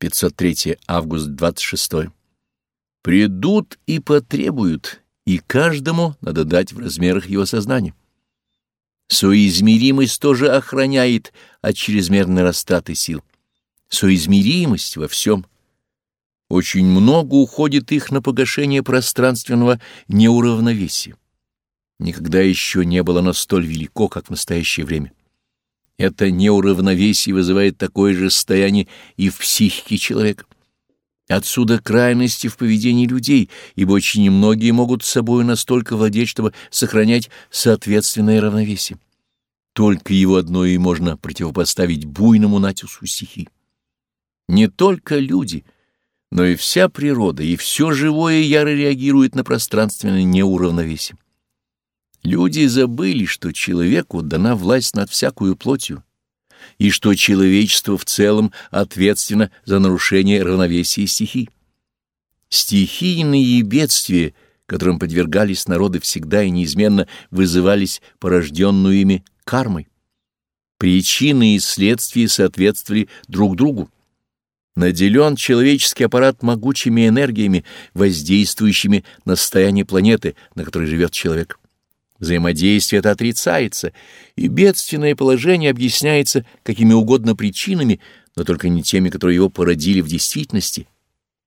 503 август 26. Придут и потребуют, и каждому надо дать в размерах его сознания. Соизмеримость тоже охраняет от чрезмерной растраты сил. Соизмеримость во всем. Очень много уходит их на погашение пространственного неуравновесия. Никогда еще не было оно столь велико, как в настоящее время. Это неуравновесие вызывает такое же состояние и в психике человека. Отсюда крайности в поведении людей, ибо очень немногие могут с собой настолько владеть, чтобы сохранять соответственное равновесие. Только его одно и можно противопоставить буйному натиску стихий. Не только люди, но и вся природа, и все живое яро реагирует на пространственное неуравновесие. Люди забыли, что человеку дана власть над всякую плотью, и что человечество в целом ответственно за нарушение равновесия стихий. Стихийные бедствия, которым подвергались народы всегда и неизменно, вызывались порожденную ими кармой. Причины и следствия соответствовали друг другу. Наделен человеческий аппарат могучими энергиями, воздействующими на состояние планеты, на которой живет человек. Взаимодействие это отрицается, и бедственное положение объясняется какими угодно причинами, но только не теми, которые его породили в действительности.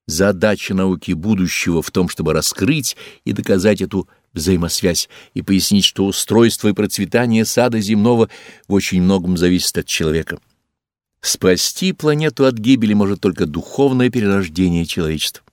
Задача науки будущего в том, чтобы раскрыть и доказать эту взаимосвязь и пояснить, что устройство и процветание сада земного в очень многом зависит от человека. Спасти планету от гибели может только духовное перерождение человечества.